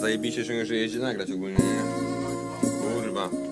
Zajebiście się, że jeździ nagrać ogólnie, nie? Kurwa.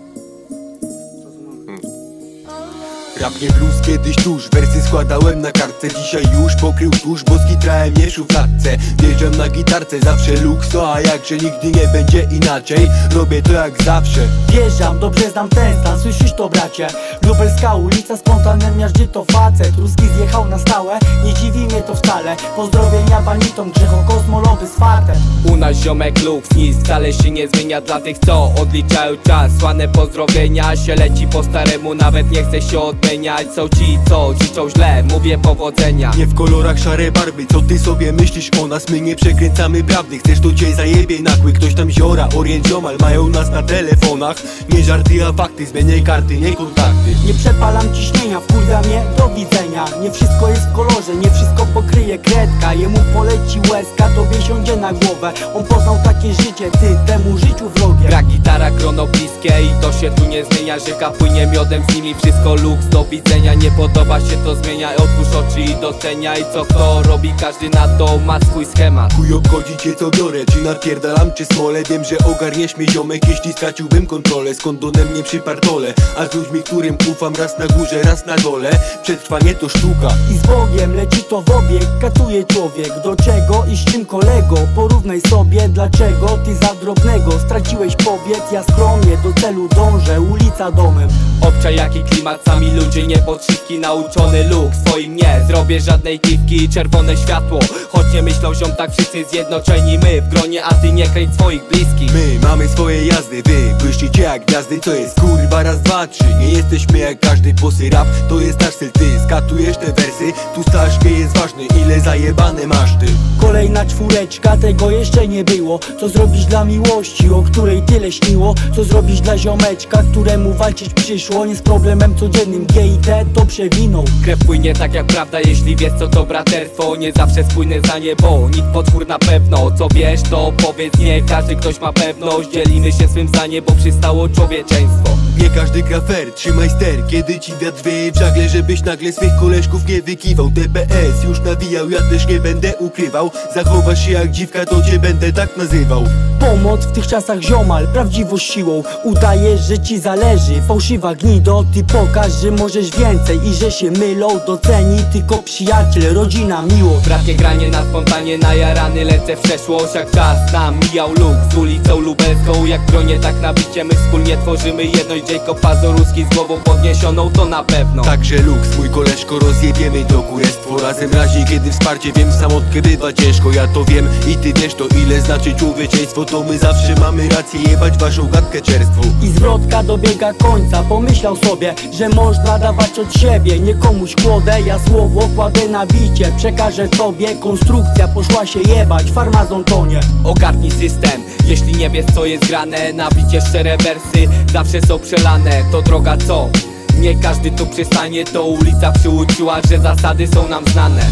Rap nie blues kiedyś tuż, wersy składałem na kartce. Dzisiaj już pokrył tuż, bo skitrałem je w szufladce Wjeżdżam na gitarce, zawsze luks, no a jakże nigdy nie będzie inaczej. Robię to jak zawsze. Wjeżdżam, dobrze znam ten stan, słyszysz to bracie? Lubelska ulica, spontanem miażdży to facet. Ruski zjechał na stałe, nie dziwi mnie to wcale. Pozdrowienia banitom, grzecho kosmolowy z fartem. U nas ziomek lux, nic wcale się nie zmienia dla tych co odliczają czas. Słane pozdrowienia się leci po staremu, nawet nie chce się odmieniać Są ci co życzą źle, mówię powodzenia. Nie w kolorach szare barwy, co ty sobie myślisz o nas? My nie przekręcamy prawdy, chcesz to cię zajebie nakły Ktoś tam ziora, orient ziomal, mają nas na telefonach. Nie żarty, a fakty, zmieniaj karty, nie kontakty. Nie przepalam ciśnienia, wkurwia mnie, do widzenia. Nie wszystko jest w kolorze, nie wszystko pokryje kredka. Jemu poleci łezka, tobie siądzie na głowę. On poznał takie życie, ty temu życiu wrogie. Gra gitara krono bliskie i to się tu nie zmienia Rzeka płynie miodem z nimi, wszystko luks do widzenia Nie podoba się to zmienia, otwórz oczy i doceniaj Co kto robi, każdy na to ma swój schemat. Chuj obchodzi cię co biorę, czy napierdalam czy smolę Wiem, że ogarniesz mnie ziomek, jeśli straciłbym kontrolę Z kondonem nie przypartolę, a z ludźmi, którym ufam Raz na górze, raz na dole, przetrwanie to sztuka. I z Bogiem leci to w obieg, katuje człowiek Do czego i z czym kolego? Porównaj sobie, dlaczego ty za drobnego Straciłeś powiedz, ja skromnie do celu dążę Ulica domem Obczaj jaki klimat, sami ludzie nie podszywki Nauczony luk, swoim nie zrobię żadnej kiwki Czerwone światło, choć nie myślą ziom tak wszyscy zjednoczeni My w gronie, a ty nie kręć swoich bliskich. My mamy swoje jazdy, wy błyszczycie jak gwiazdy To jest kurwa raz, dwa, trzy. Nie jesteśmy jak każdy posy rap To jest nasz styl, ty skatujesz te wersy Tu staszkie jest ważny, ile zajebane masz ty. Kolejna czwóreczka, tego jeszcze nie było. Co zrobisz dla miłości, o której tyle śniło? Co zrobisz dla ziomeczka, któremu walczyć przyszło? Nie z problemem codziennym, G i T to przewinął. Krew płynie tak jak prawda, jeśli wiesz co to braterstwo Nie zawsze spójne za niebo, nikt potwór na pewno. Co wiesz to powiedz nie, każdy ktoś ma pewność. Dzielimy się swym zdanie, bo przystało człowieczeństwo. Nie każdy gra fair, trzymaj ster. Kiedy ci wiatr wieje w żagle Żebyś nagle swych koleżków nie wykiwał. DPS już nawijał, ja też nie będę ukrywał. Zachowasz się jak dziwka, to cię będę tak nazywał. Pomoc w tych czasach ziomal, prawdziwość siłą. Udajesz, że ci zależy, fałszywa gnido Ty pokaż, że możesz więcej i że się mylą. Doceni tylko przyjaciel, rodzina, miło. Bratnie granie na spontanie, najarany lecę w przeszłość Jak czas nam mijał luk. Z ulicą lubelską Jak bronie tak nabicie, my wspólnie tworzymy jedność Jacob Pazoruski z głową podniesioną, to na pewno. Także luks, mój koleżko, rozjebiemy to kurestwo. Razem razie, kiedy wsparcie wiem, samotkę bywa ciężko. Ja to wiem i ty wiesz to, ile znaczy człowieczeństwo. To my zawsze mamy rację, jebać waszą gadkę czerstwu I zwrotka dobiega końca. Pomyślał sobie, że można dawać od siebie Nie komuś kłodę, ja słowo kładę na bicie Przekażę tobie, konstrukcja poszła się jebać Farmazon tonie Ogarnij system, jeśli nie wiesz co jest grane. Nabicie szczere wersy, zawsze są przelane. To droga co? Nie każdy tu przystanie. To ulica przyuczyła, że zasady są nam znane